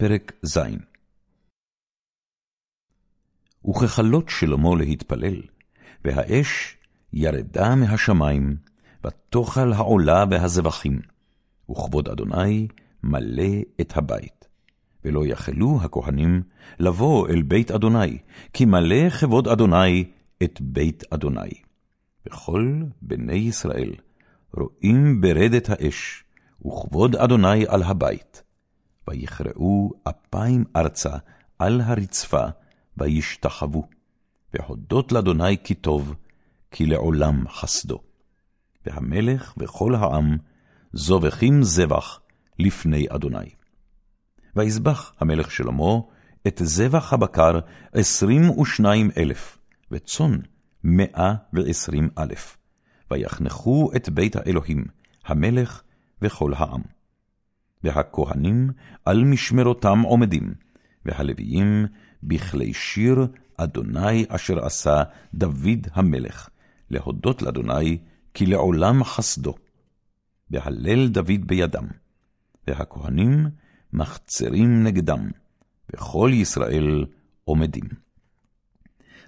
פרק ז. וככלות שלמה להתפלל, והאש ירדה מהשמיים, ותאכל העולה והזבחים, וכבוד אדוני מלא את הבית. ולא יכלו הכהנים לבוא אל בית אדוני, כי מלא כבוד אדוני את בית אדוני. וכל בני ישראל רואים ברדת האש, וכבוד אדוני על הבית. ויכרעו אפיים ארצה על הרצפה, וישתחוו, והודות לאדוני כי טוב, כי לעולם חסדו. והמלך וכל העם זובחים זבח לפני אדוני. ויזבח המלך שלמה את זבח הבקר עשרים ושניים אלף, וצאן מאה ועשרים אלף. ויחנכו את בית האלוהים, המלך וכל העם. והכהנים על משמרותם עומדים, והלוויים בכלי שיר אדוני אשר עשה דוד המלך, להודות לאדוני כי לעולם חסדו. והלל דוד בידם, והכהנים מחצרים נגדם, וכל ישראל עומדים.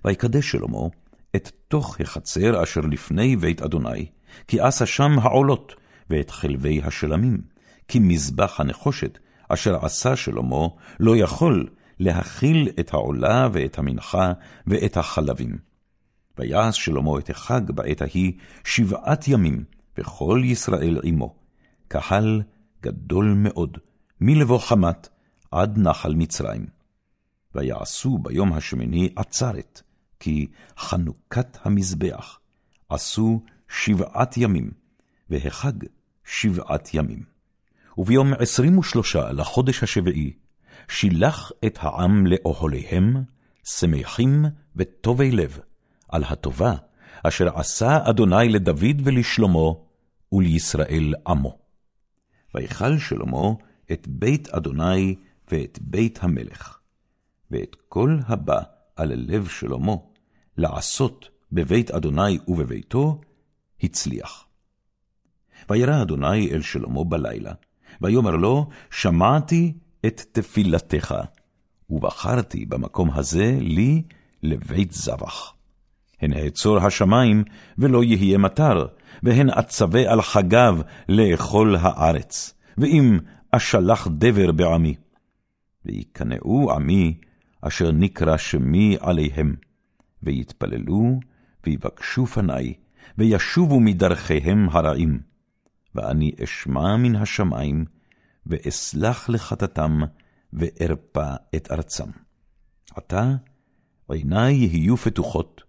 ויקדש שלמה את תוך החצר אשר לפני בית אדוני, כי עשה שם העולות, ואת חלבי השלמים, כי מזבח הנחושת, אשר עשה שלמה, לא יכול להכיל את העולה ואת המנחה ואת החלבים. ויעש שלמה את החג בעת ההיא שבעת ימים, וכל ישראל עמו, קהל גדול מאוד, מלבוא חמת עד נחל מצרים. ויעשו ביום השמיני עצרת, כי חנוכת המזבח עשו שבעת ימים, והחג שבעת ימים. וביום עשרים ושלושה לחודש השביעי, שילח את העם לאוהליהם, שמחים וטובי לב, על הטובה אשר עשה אדוני לדוד ולשלמה, ולישראל עמו. ויכל שלמה את בית אדוני ואת בית המלך, ואת כל הבא על לב שלמה, לעשות בבית אדוני ובביתו, הצליח. וירא אדוני אל שלמה בלילה, ויאמר לו, שמעתי את תפילתך, ובחרתי במקום הזה לי לבית זבח. הן אעצור השמים, ולא יהיה מטר, והן אצווה על חגיו לאכול הארץ, ואם אשלח דבר בעמי. ויקנאו עמי, אשר נקרא שמי עליהם, ויתפללו, ויבקשו פני, וישובו מדרכיהם הרעים. ואני אשמע מן השמיים, ואסלח לחטאתם, וארפא את ארצם. עתה עיני יהיו פתוחות,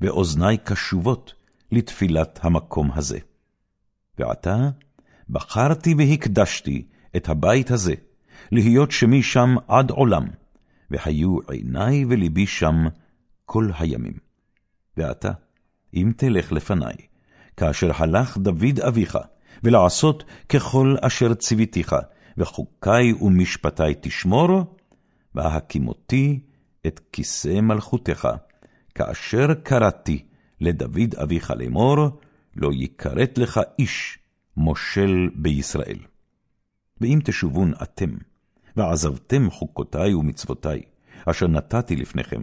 ואוזני קשובות לתפילת המקום הזה. ועתה בחרתי והקדשתי את הבית הזה, להיות שמי שם עד עולם, והיו עיני ולבי שם כל הימים. ועתה, אם תלך לפני, כאשר הלך דוד אביך, ולעשות ככל אשר ציוויתיך, וחוקי ומשפטי תשמור, והקימותי את כיסא מלכותך, כאשר קראתי לדוד אביך לאמור, לא יכרת לך איש מושל בישראל. ואם תשובון אתם, ועזבתם חוקותי ומצוותי, אשר נתתי לפניכם,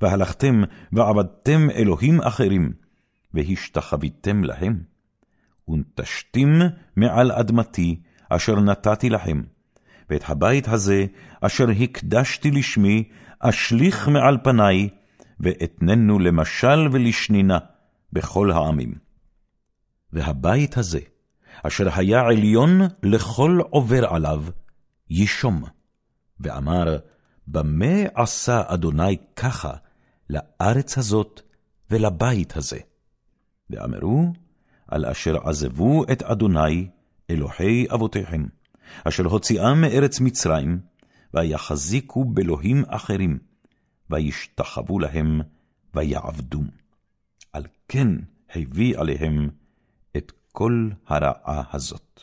והלכתם ועבדתם אלוהים אחרים, והשתחוויתם להם, ונטשתים מעל אדמתי, אשר נתתי לכם, ואת הבית הזה, אשר הקדשתי לשמי, אשליך מעל פניי, ואתננו למשל ולשנינה בכל העמים. והבית הזה, אשר היה עליון לכל עובר עליו, ישום, ואמר, במה עשה אדוני ככה לארץ הזאת ולבית הזה? ואמרו, על אשר עזבו את אדוני, אלוהי אבותיכם, אשר הוציאם מארץ מצרים, ויחזיקו באלוהים אחרים, וישתחוו להם, ויעבדום. על כן הביא עליהם את כל הרעה הזאת.